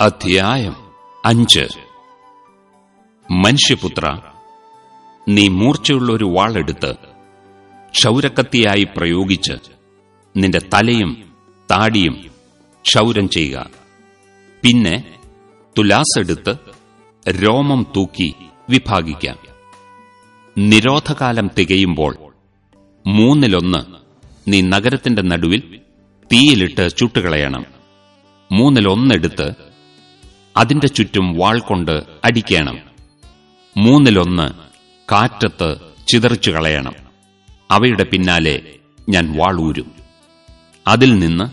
അധ്യായം അഞ്ച്. മനുഷ്യപുത്ര നീ മൂർച്ചയുള്ള ഒരു വാളെടുത്ത് ക്ഷൗരക്കത്തിയായി പ്രയോഗിച്ച് നിന്റെ തലയും താടിയും ക്ഷൗരം ചെയ്യുക. പിന്നെ തുലാസെടുത്ത് രോമം തൂക്കി വിഭാഗിക്കാം. നിരോധകാലം തികയുമ്പോൾ മൂന്നിലൊന്ന് നീ നഗരത്തിന്റെ നടുവിൽ തീയിലിട്ട് ചുട്ടുകളയണം. മൂന്നിലൊന്നെടുത്ത് അതിന്റെ ചുറ്റും വാൾ കൊണ്ട് അടിക്കണം. മൂന്നിലൊന്ന് കാറ്റത്ത് ചിതറിച്ചു കളയണം. അവയുടെ പിന്നാലെ ഞാൻ വാളൂരും അതിൽ നിന്ന്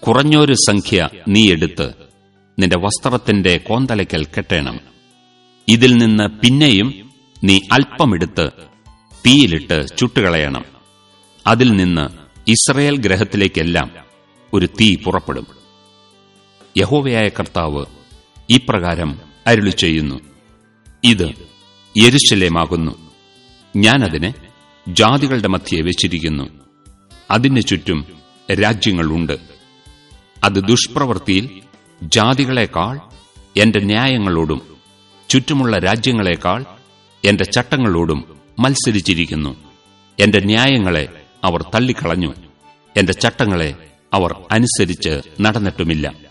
കുറഞ്ഞൊരു സംഖ്യ നീ എടുത്ത് നിന്റെ വസ്ത്രത്തിന്റെ കോന്തലയ്ക്കൽ കെട്ടണം. ഇതിൽ നിന്ന് പിന്നെയും നീ അല്പമെടുത്ത് തീയിലിട്ട് ചുട്ടുകളയണം. അതിൽ നിന്ന് ഇസ്രയേൽ ഗ്രഹത്തിലേക്കെല്ലാം ഒരു തീ പുറപ്പെടും. യഹോവയായ കർത്താവ് ഇപ്രകാരം അരുളി ചെയ്യുന്നു ഇത് യെരുശലേമാകുന്നു. ഞാനതിനെ ജാതികളുടെ മധ്യേ വെച്ചിരിക്കുന്നു. അതിന് ചുറ്റും രാജ്യങ്ങളുണ്ട്. അത് ദുഷ്പ്രവൃത്തിയിൽ ജാതികളെക്കാൾ എന്റെ ന്യായങ്ങളോടും ചുറ്റുമുള്ള രാജ്യങ്ങളെക്കാൾ എന്റെ ചട്ടങ്ങളോടും മത്സരിച്ചിരിക്കുന്നു. എന്റെ ന്യായങ്ങളെ അവർ തള്ളിക്കളഞ്ഞു. എന്റെ ചട്ടങ്ങളെ അവർ അനുസരിച്ച് നടന്നിട്ടുമില്ല.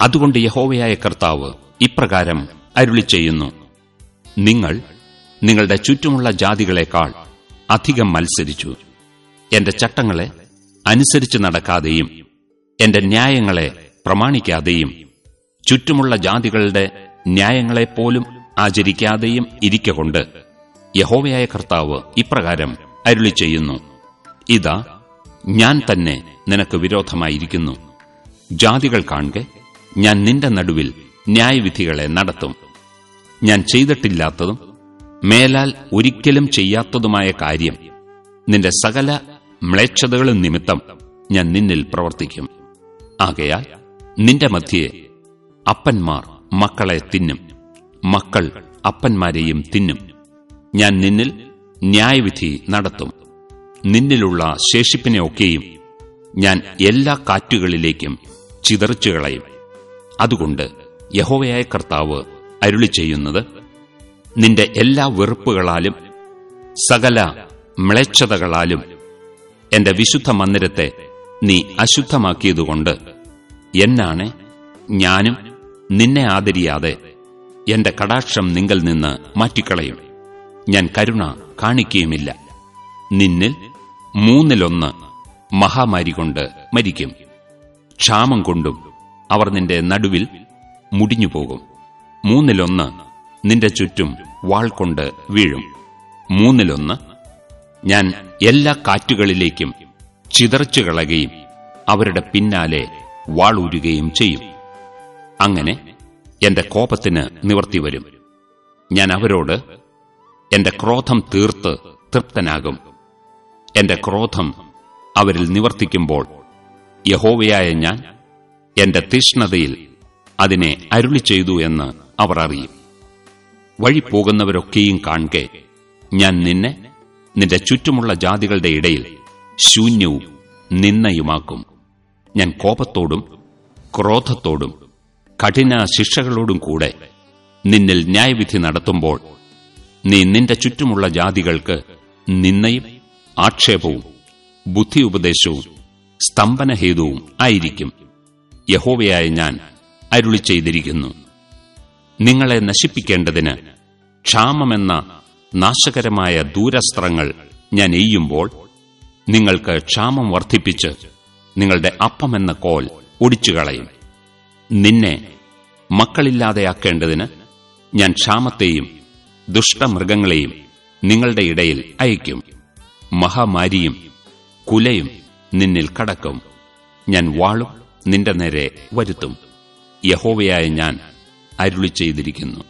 അതുകൊണ്ട് യഹോവയായ കർത്താവ് ഇപ്രകാരം അരുളി ചെയ്യുന്നു നിങ്ങൾ നിങ്ങളുടെ ചുറ്റുമുള്ള ജാതികളെക്കാൾ അധികം മത്സരിച്ചു. എന്റെ ചട്ടങ്ങളെ അനുസരിച്ച് നടക്കാതെയും എന്റെ ന്യായങ്ങളെ പ്രമാണിക്കാതെയും ചുറ്റുമുള്ള ജാതികളുടെ ന്യായങ്ങളെപ്പോലും ആചരിക്കാതെയും ഇരിക്കൊണ്ട് യഹോവയായ കർത്താവ് ഇപ്രകാരം അരുളി ചെയ്യുന്നു ഇതാ ഞാൻ തന്നെ നിനക്ക് വിരോധമായിരിക്കുന്നു. ജാതികൾ കാണെ ഞാൻ നിന്റെ നടുവിൽ ന്യായവിധികളെ നടത്തും. ഞാൻ ചെയ്തിട്ടില്ലാത്തതും മേലാൽ ഒരിക്കലും ചെയ്യാത്തതുമായ കാര്യം നിന്റെ സകല മ്ലേച്ഛതകളും നിമിത്തം ഞാൻ നിന്നിൽ പ്രവർത്തിക്കും. ആകയാൽ നിന്റെ മധ്യേ അപ്പന്മാർ മക്കളെ തിന്നും. മക്കൾ അപ്പന്മാരെയും തിന്നും. ഞാൻ നിന്നിൽ ന്യായവിധി നടത്തും. നിന്നിലുള്ള ശേഷിപ്പിനെയൊക്കെയും ഞാൻ എല്ലാ കാറ്റുകളിലേക്കും ചിതറിച്ചുകളയും. അതുകൊണ്ട് യഹോവയായ കർത്താവ് അരുളി ചെയ്യുന്നത് നിന്റെ എല്ലാ വെറുപ്പുകളാലും സകല മ്ലേച്ഛതകളാലും എന്റെ വിശുദ്ധ മന്ദിരത്തെ നീ അശുദ്ധമാക്കിയതുകൊണ്ട് എന്നാണ് ഞാനും നിന്നെ ആദരിയാതെ എന്റെ കടാക്ഷം നിങ്കൽ നിന്ന് മാറ്റിക്കളയും. ഞാൻ കരുണ കാണിക്കുകയുമില്ല നിന്നിൽ മൂന്നിലൊന്ന് മഹാമാരി കൊണ്ട് മരിക്കും. ക്ഷാമം കൊണ്ടും അവർ നിന്റെ നടുവിൽ മുടിഞ്ഞുപോകും. മൂന്നിലൊന്ന് നിന്റെ ചുറ്റും വാൾ കൊണ്ട് വീഴും. മൂന്നിലൊന്ന് ഞാൻ എല്ലാ കാറ്റുകളിലേക്കും ചിതറച്ചു കളയുകയും അവരുടെ പിന്നാലെ വാളൂരുകയും ചെയ്യും. അങ്ങനെ എന്റെ കോപത്തിന് നിവർത്തി വരും. ഞാൻ അവരോട് എന്റെ ക്രോധം തീർത്ത് തൃപ്തനാകും. എന്റെ ക്രോധം അവരിൽ നിവർത്തിക്കുമ്പോൾ യഹോവയായ ഞാൻ എന്റെ തീഷ്ണതയിൽ അതിനെ അരുളി ചെയ്തു എന്ന് അവർ അറിയും. വഴി പോകുന്നവരൊക്കെയും കാണെ ഞാൻ നിന്നെ നിന്റെ ചുറ്റുമുള്ള ജാതികളുടെ ഇടയിൽ ശൂന്യവും നിന്നയുമാക്കും ഞാൻ കോപത്തോടും ക്രോധത്തോടും കഠിന ശിക്ഷകളോടും കൂടെ നിന്നിൽ ന്യായവിധി നടത്തുമ്പോൾ നീ നിന്റെ ചുറ്റുമുള്ള ജാതികൾക്ക് നിന്നയും ആക്ഷേപവും ബുദ്ധി ഉപദേശവും സ്തംഭനഹേതുവും ആയിരിക്കും. യഹോവയായ ഞാൻ അരുളി ചെയ്തിരിക്കുന്നു നിങ്ങളെ നശിപ്പിക്കേണ്ടതിന് ക്ഷാമമെന്ന നാശകരമായ ദൂരസ്ത്രങ്ങൾ ഞാൻ എയ്യുമ്പോൾ നിങ്ങൾക്ക് ക്ഷാമം വർദ്ധിപ്പിച്ച് നിങ്ങളുടെ അപ്പമെന്ന കോൽ ഒടിച്ചുകളയും. നിന്നെ മക്കളില്ലാതെയാക്കേണ്ടതിന് ഞാൻ ക്ഷാമത്തെയും ദുഷ്ടമൃഗങ്ങളെയും നിങ്ങളുടെ ഇടയിൽ അയക്കും മഹാമാരിയും കുലയും നിന്നിൽ കടക്കും. ഞാൻ വാളും നിന്റെ നേരെ വരുത്തും. യഹോവയായ ഞാൻ അരുളി ചെയ്തിരിക്കുന്നു